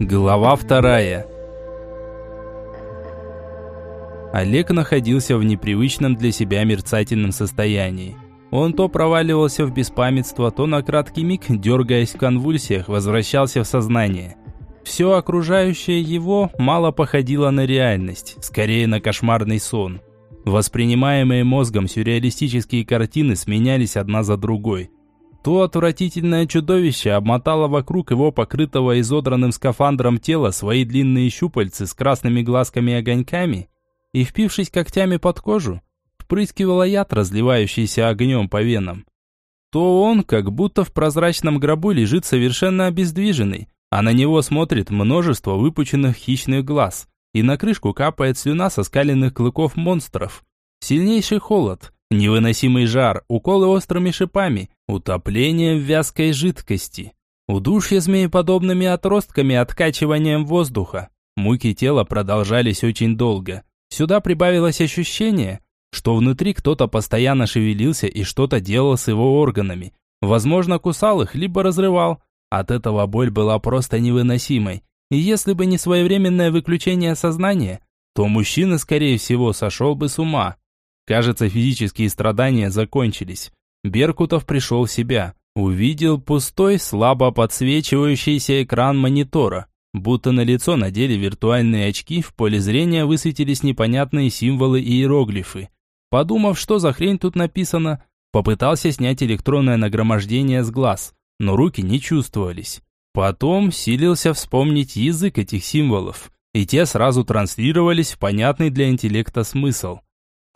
Глава вторая. Олег находился в непривычном для себя мерцательном состоянии. Он то проваливался в беспамятство, то на краткий миг, дергаясь в конвульсиях, возвращался в сознание. Все окружающее его мало походило на реальность, скорее на кошмарный сон. Воспринимаемые мозгом сюрреалистические картины сменялись одна за другой – то отвратительное чудовище обмотало вокруг его покрытого изодранным скафандром тела свои длинные щупальцы с красными глазками и огоньками и, впившись когтями под кожу, впрыскивало яд, разливающийся огнем по венам. То он, как будто в прозрачном гробу, лежит совершенно обездвиженный, а на него смотрит множество выпученных хищных глаз, и на крышку капает слюна со скаленных клыков монстров. Сильнейший холод – Невыносимый жар, уколы острыми шипами, утопление в вязкой жидкости, удушье змееподобными отростками откачиванием воздуха. Муки тела продолжались очень долго. Сюда прибавилось ощущение, что внутри кто-то постоянно шевелился и что-то делал с его органами. Возможно, кусал их, либо разрывал. От этого боль была просто невыносимой. И если бы не своевременное выключение сознания, то мужчина, скорее всего, сошел бы с ума. Кажется, физические страдания закончились. Беркутов пришел в себя. Увидел пустой, слабо подсвечивающийся экран монитора. Будто на лицо надели виртуальные очки, в поле зрения высветились непонятные символы и иероглифы. Подумав, что за хрень тут написано, попытался снять электронное нагромождение с глаз, но руки не чувствовались. Потом силился вспомнить язык этих символов, и те сразу транслировались в понятный для интеллекта смысл.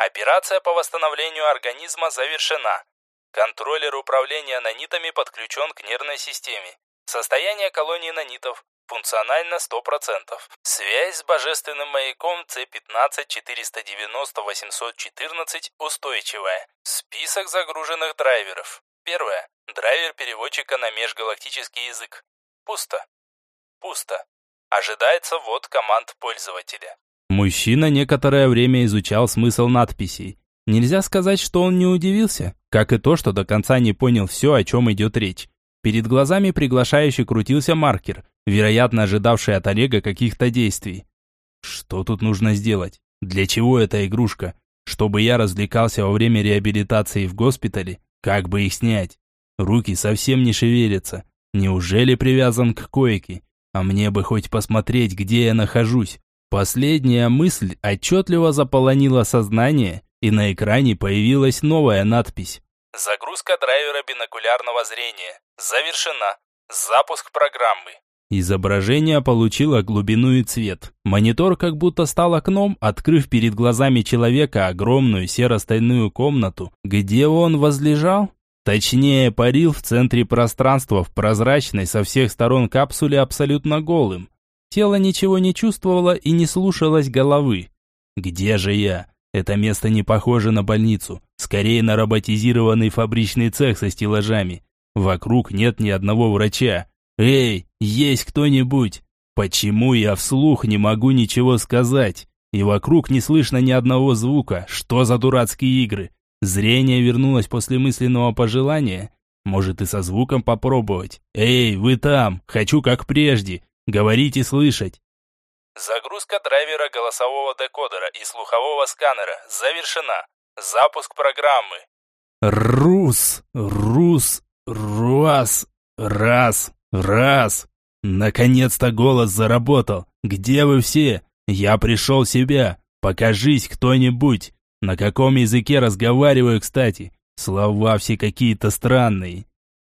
Операция по восстановлению организма завершена. Контроллер управления нанитами подключен к нервной системе. Состояние колонии нанитов функционально 100%. Связь с божественным маяком C15-490-814 устойчивая. Список загруженных драйверов. Первое. Драйвер переводчика на межгалактический язык. Пусто. Пусто. Ожидается ввод команд пользователя. Мужчина некоторое время изучал смысл надписей. Нельзя сказать, что он не удивился, как и то, что до конца не понял все, о чем идет речь. Перед глазами приглашающий крутился маркер, вероятно, ожидавший от Олега каких-то действий. Что тут нужно сделать? Для чего эта игрушка? Чтобы я развлекался во время реабилитации в госпитале? Как бы их снять? Руки совсем не шевелятся. Неужели привязан к койке? А мне бы хоть посмотреть, где я нахожусь. Последняя мысль отчетливо заполонила сознание, и на экране появилась новая надпись. «Загрузка драйвера бинокулярного зрения. Завершена. Запуск программы». Изображение получило глубину и цвет. Монитор как будто стал окном, открыв перед глазами человека огромную серо-стальную комнату, где он возлежал. Точнее, парил в центре пространства в прозрачной со всех сторон капсуле абсолютно голым. Тело ничего не чувствовало и не слушалось головы. «Где же я? Это место не похоже на больницу. Скорее на роботизированный фабричный цех со стеллажами. Вокруг нет ни одного врача. Эй, есть кто-нибудь? Почему я вслух не могу ничего сказать? И вокруг не слышно ни одного звука. Что за дурацкие игры? Зрение вернулось после мысленного пожелания. Может и со звуком попробовать. Эй, вы там, хочу как прежде. Говорить и слышать. Загрузка драйвера голосового декодера и слухового сканера завершена. Запуск программы. Рус, рус, руас, раз, раз. Наконец-то голос заработал. Где вы все? Я пришел в себя. Покажись кто-нибудь. На каком языке разговариваю, кстати? Слова все какие-то странные.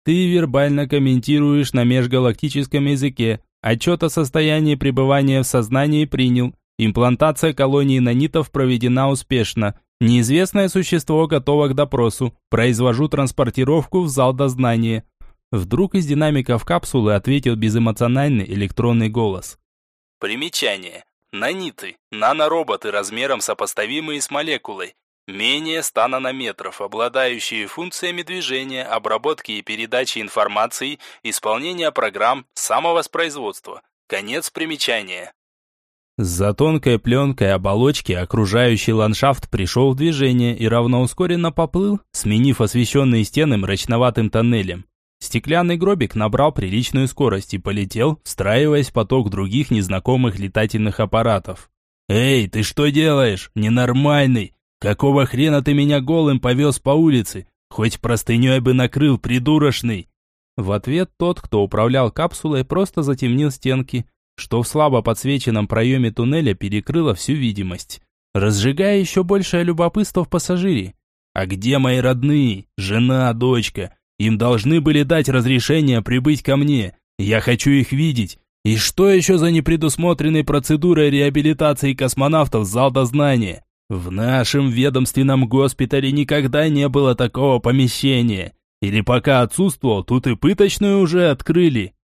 Ты вербально комментируешь на межгалактическом языке, Отчет о состоянии пребывания в сознании принял. Имплантация колонии нанитов проведена успешно. Неизвестное существо готово к допросу. Произвожу транспортировку в зал дознания. Вдруг из динамиков капсулы ответил безэмоциональный электронный голос. Примечание. Наниты. Нанороботы размером сопоставимые с молекулой менее 100 нанометров, обладающие функциями движения, обработки и передачи информации, исполнения программ, самовоспроизводства. Конец примечания. За тонкой пленкой оболочки окружающий ландшафт пришел в движение и равноускоренно поплыл, сменив освещенные стены мрачноватым тоннелем. Стеклянный гробик набрал приличную скорость и полетел, встраиваясь в поток других незнакомых летательных аппаратов. «Эй, ты что делаешь? Ненормальный! Какого хрена ты меня голым повез по улице? Хоть простыней бы накрыл, придурочный!» В ответ тот, кто управлял капсулой, просто затемнил стенки, что в слабо подсвеченном проеме туннеля перекрыло всю видимость, разжигая еще большее любопытство в пассажире. «А где мои родные? Жена, дочка? Им должны были дать разрешение прибыть ко мне. Я хочу их видеть. И что еще за непредусмотренной процедурой реабилитации космонавтов зал дознания? В нашем ведомственном госпитале никогда не было такого помещения. Или пока отсутствовал, тут и пыточную уже открыли.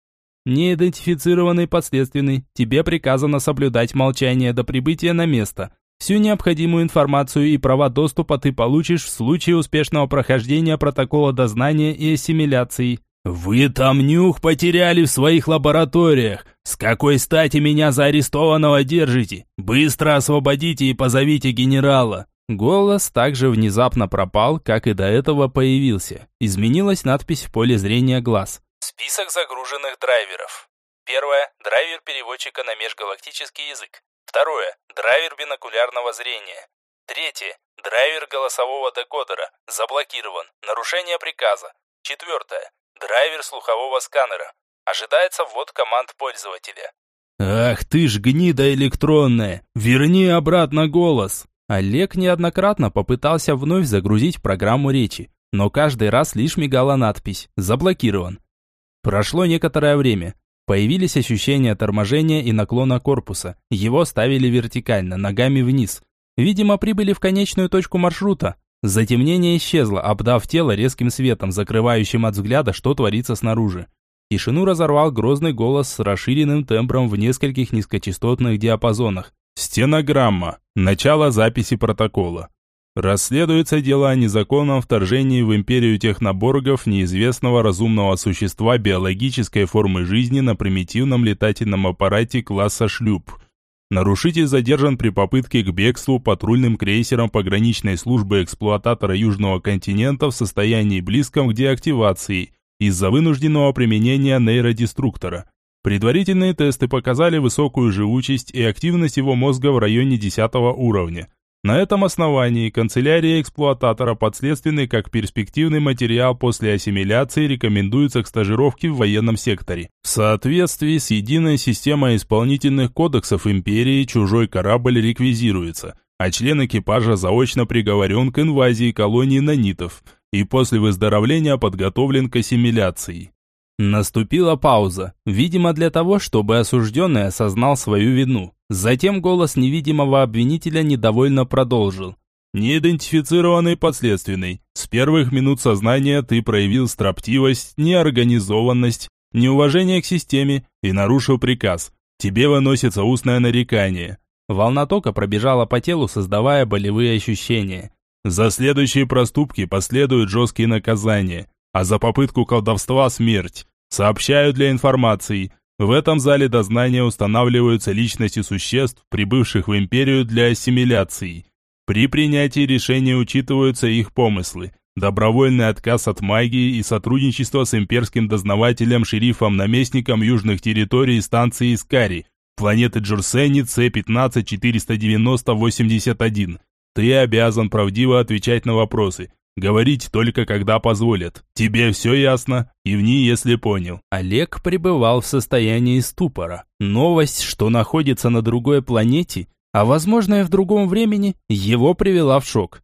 Неидентифицированный подследственный, тебе приказано соблюдать молчание до прибытия на место. Всю необходимую информацию и права доступа ты получишь в случае успешного прохождения протокола дознания и ассимиляции. Вы там нюх потеряли в своих лабораториях. С какой стати меня за арестованного держите? Быстро освободите и позовите генерала. Голос также внезапно пропал, как и до этого появился. Изменилась надпись в поле зрения глаз. Список загруженных драйверов. Первое. Драйвер переводчика на межгалактический язык. Второе. Драйвер бинокулярного зрения. Третье. Драйвер голосового декодера. Заблокирован. Нарушение приказа. Четвертое. Драйвер слухового сканера. Ожидается ввод команд пользователя. «Ах ты ж гнида электронная! Верни обратно голос!» Олег неоднократно попытался вновь загрузить программу речи, но каждый раз лишь мигала надпись «Заблокирован». Прошло некоторое время. Появились ощущения торможения и наклона корпуса. Его ставили вертикально, ногами вниз. Видимо, прибыли в конечную точку маршрута. Затемнение исчезло, обдав тело резким светом, закрывающим от взгляда, что творится снаружи. Тишину разорвал грозный голос с расширенным тембром в нескольких низкочастотных диапазонах. Стенограмма. Начало записи протокола. Расследуется дело о незаконном вторжении в империю техноборгов неизвестного разумного существа биологической формы жизни на примитивном летательном аппарате класса «Шлюп». Нарушитель задержан при попытке к бегству патрульным крейсером пограничной службы эксплуататора Южного континента в состоянии близком к деактивации из-за вынужденного применения нейродеструктора. Предварительные тесты показали высокую живучесть и активность его мозга в районе 10 уровня – на этом основании канцелярия эксплуататора подследственный как перспективный материал после ассимиляции рекомендуется к стажировке в военном секторе. В соответствии с единой системой исполнительных кодексов империи чужой корабль реквизируется, а член экипажа заочно приговорен к инвазии колонии нанитов и после выздоровления подготовлен к ассимиляции. Наступила пауза, видимо для того, чтобы осужденный осознал свою вину. Затем голос невидимого обвинителя недовольно продолжил. «Неидентифицированный подследственный. С первых минут сознания ты проявил строптивость, неорганизованность, неуважение к системе и нарушил приказ. Тебе выносится устное нарекание». Волна тока пробежала по телу, создавая болевые ощущения. «За следующие проступки последуют жесткие наказания, а за попытку колдовства смерть. Сообщаю для информации. В этом зале дознания устанавливаются личности существ, прибывших в империю для ассимиляции. При принятии решения учитываются их помыслы, добровольный отказ от магии и сотрудничество с имперским дознавателем, шерифом-наместником южных территорий станции Искари, планеты Джурсени С-15-490-81. Ты обязан правдиво отвечать на вопросы, Говорить только когда позволят. Тебе все ясно? Кивни, если понял. Олег пребывал в состоянии ступора. Новость, что находится на другой планете, а возможно и в другом времени, его привела в шок.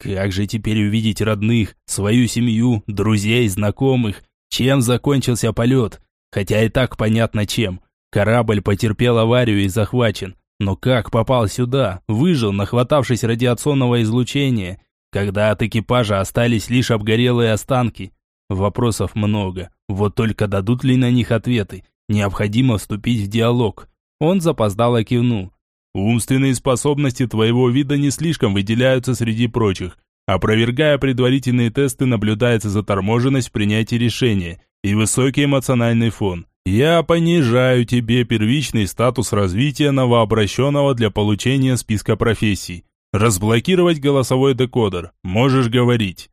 Как же теперь увидеть родных, свою семью, друзей, знакомых? Чем закончился полет? Хотя и так понятно чем. Корабль потерпел аварию и захвачен. Но как попал сюда? Выжил, нахватавшись радиационного излучения когда от экипажа остались лишь обгорелые останки. Вопросов много, вот только дадут ли на них ответы. Необходимо вступить в диалог. Он запоздало кивнул. Умственные способности твоего вида не слишком выделяются среди прочих. Опровергая предварительные тесты, наблюдается заторможенность в принятии решения и высокий эмоциональный фон. Я понижаю тебе первичный статус развития новообращенного для получения списка профессий. Разблокировать голосовой декодер. Можешь говорить.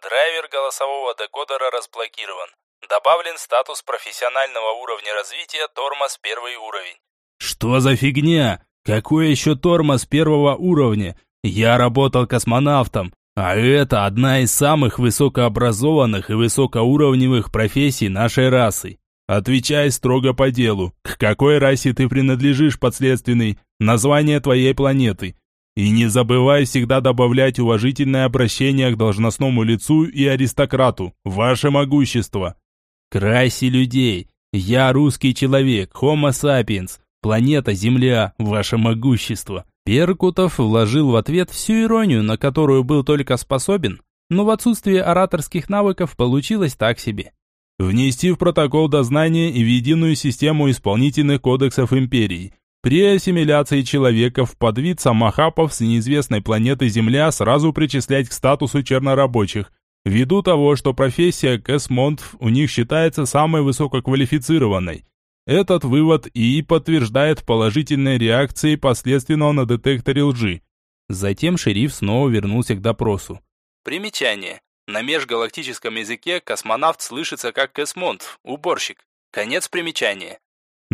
Драйвер голосового декодера разблокирован. Добавлен статус профессионального уровня развития тормоз первый уровень. Что за фигня? Какой еще тормоз первого уровня? Я работал космонавтом, а это одна из самых высокообразованных и высокоуровневых профессий нашей расы. Отвечай строго по делу. К какой расе ты принадлежишь, подследственный? Название твоей планеты. И не забывай всегда добавлять уважительное обращение к должностному лицу и аристократу. Ваше могущество. К расе людей. Я русский человек, Homo sapiens. Планета Земля, ваше могущество. Перкутов вложил в ответ всю иронию, на которую был только способен, но в отсутствие ораторских навыков получилось так себе. Внести в протокол дознания и в единую систему исполнительных кодексов империи. При ассимиляции человека в подвид самохапов с неизвестной планеты Земля сразу причислять к статусу чернорабочих, ввиду того, что профессия космонтов у них считается самой высококвалифицированной. Этот вывод и подтверждает положительной реакцией последственного на детекторе лжи. Затем шериф снова вернулся к допросу. Примечание. На межгалактическом языке космонавт слышится как космонт, уборщик. Конец примечания.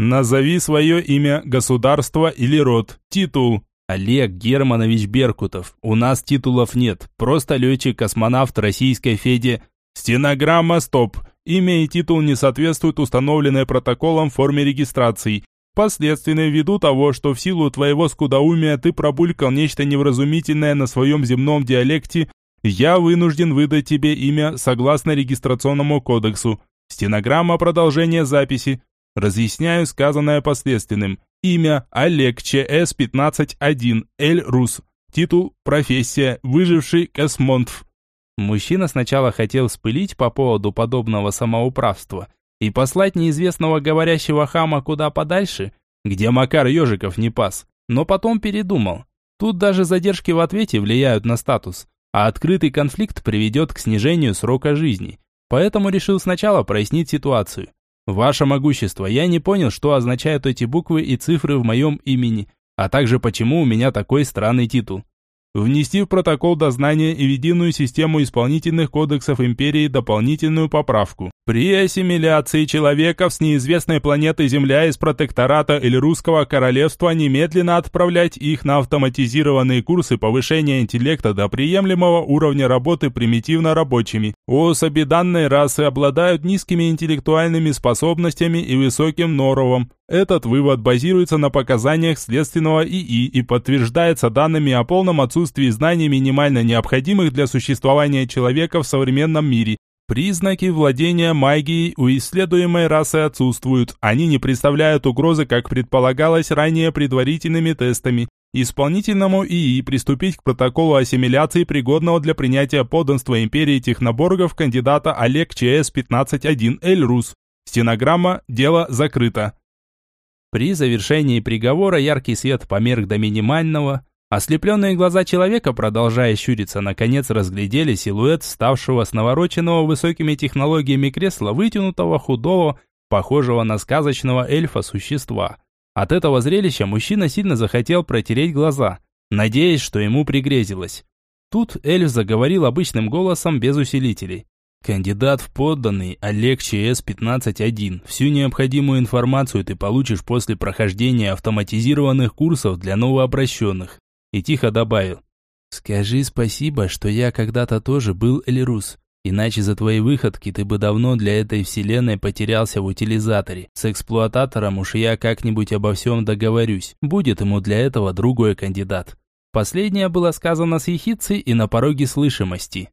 Назови свое имя, государство или род, титул. Олег Германович Беркутов. У нас титулов нет, просто летчик-космонавт Российской Феде. Стенограмма «Стоп». Имя и титул не соответствуют установленной протоколом форме регистрации. Последственно ввиду того, что в силу твоего скудоумия ты пробулькал нечто невразумительное на своем земном диалекте, я вынужден выдать тебе имя согласно регистрационному кодексу. Стенограмма продолжения записи. Разъясняю сказанное последственным. Имя Олег ЧС 151 Эль Рус. Титул профессия выживший космонтв. Мужчина сначала хотел спылить по поводу подобного самоуправства и послать неизвестного говорящего хама куда подальше, где Макар Ежиков не пас, но потом передумал. Тут даже задержки в ответе влияют на статус а открытый конфликт приведет к снижению срока жизни. Поэтому решил сначала прояснить ситуацию. Ваше могущество, я не понял, что означают эти буквы и цифры в моем имени, а также почему у меня такой странный титул. Внести в протокол дознания и в единую систему исполнительных кодексов империи дополнительную поправку. При ассимиляции человеков с неизвестной планеты Земля из протектората или русского королевства немедленно отправлять их на автоматизированные курсы повышения интеллекта до приемлемого уровня работы примитивно рабочими. Особи данной расы обладают низкими интеллектуальными способностями и высоким норовом. Этот вывод базируется на показаниях следственного ИИ и подтверждается данными о полном отсутствии знаний минимально необходимых для существования человека в современном мире. Признаки владения магией у исследуемой расы отсутствуют. Они не представляют угрозы, как предполагалось ранее предварительными тестами. Исполнительному ИИ приступить к протоколу ассимиляции пригодного для принятия подданства империи техноборгов кандидата Олег ЧС-15-1 Эльрус. Стенограмма «Дело закрыто». При завершении приговора яркий свет померк до минимального. Ослепленные глаза человека, продолжая щуриться, наконец разглядели силуэт ставшего с навороченного высокими технологиями кресла, вытянутого, худого, похожего на сказочного эльфа существа. От этого зрелища мужчина сильно захотел протереть глаза, надеясь, что ему пригрезилось. Тут эльф заговорил обычным голосом без усилителей. Кандидат в подданный Олег ЧС-15-1. Всю необходимую информацию ты получишь после прохождения автоматизированных курсов для новообращенных. И тихо добавил. Скажи спасибо, что я когда-то тоже был Эльрус. Иначе за твои выходки ты бы давно для этой вселенной потерялся в утилизаторе. С эксплуататором уж я как-нибудь обо всем договорюсь. Будет ему для этого другой кандидат. Последнее было сказано с ехицей и на пороге слышимости.